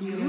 You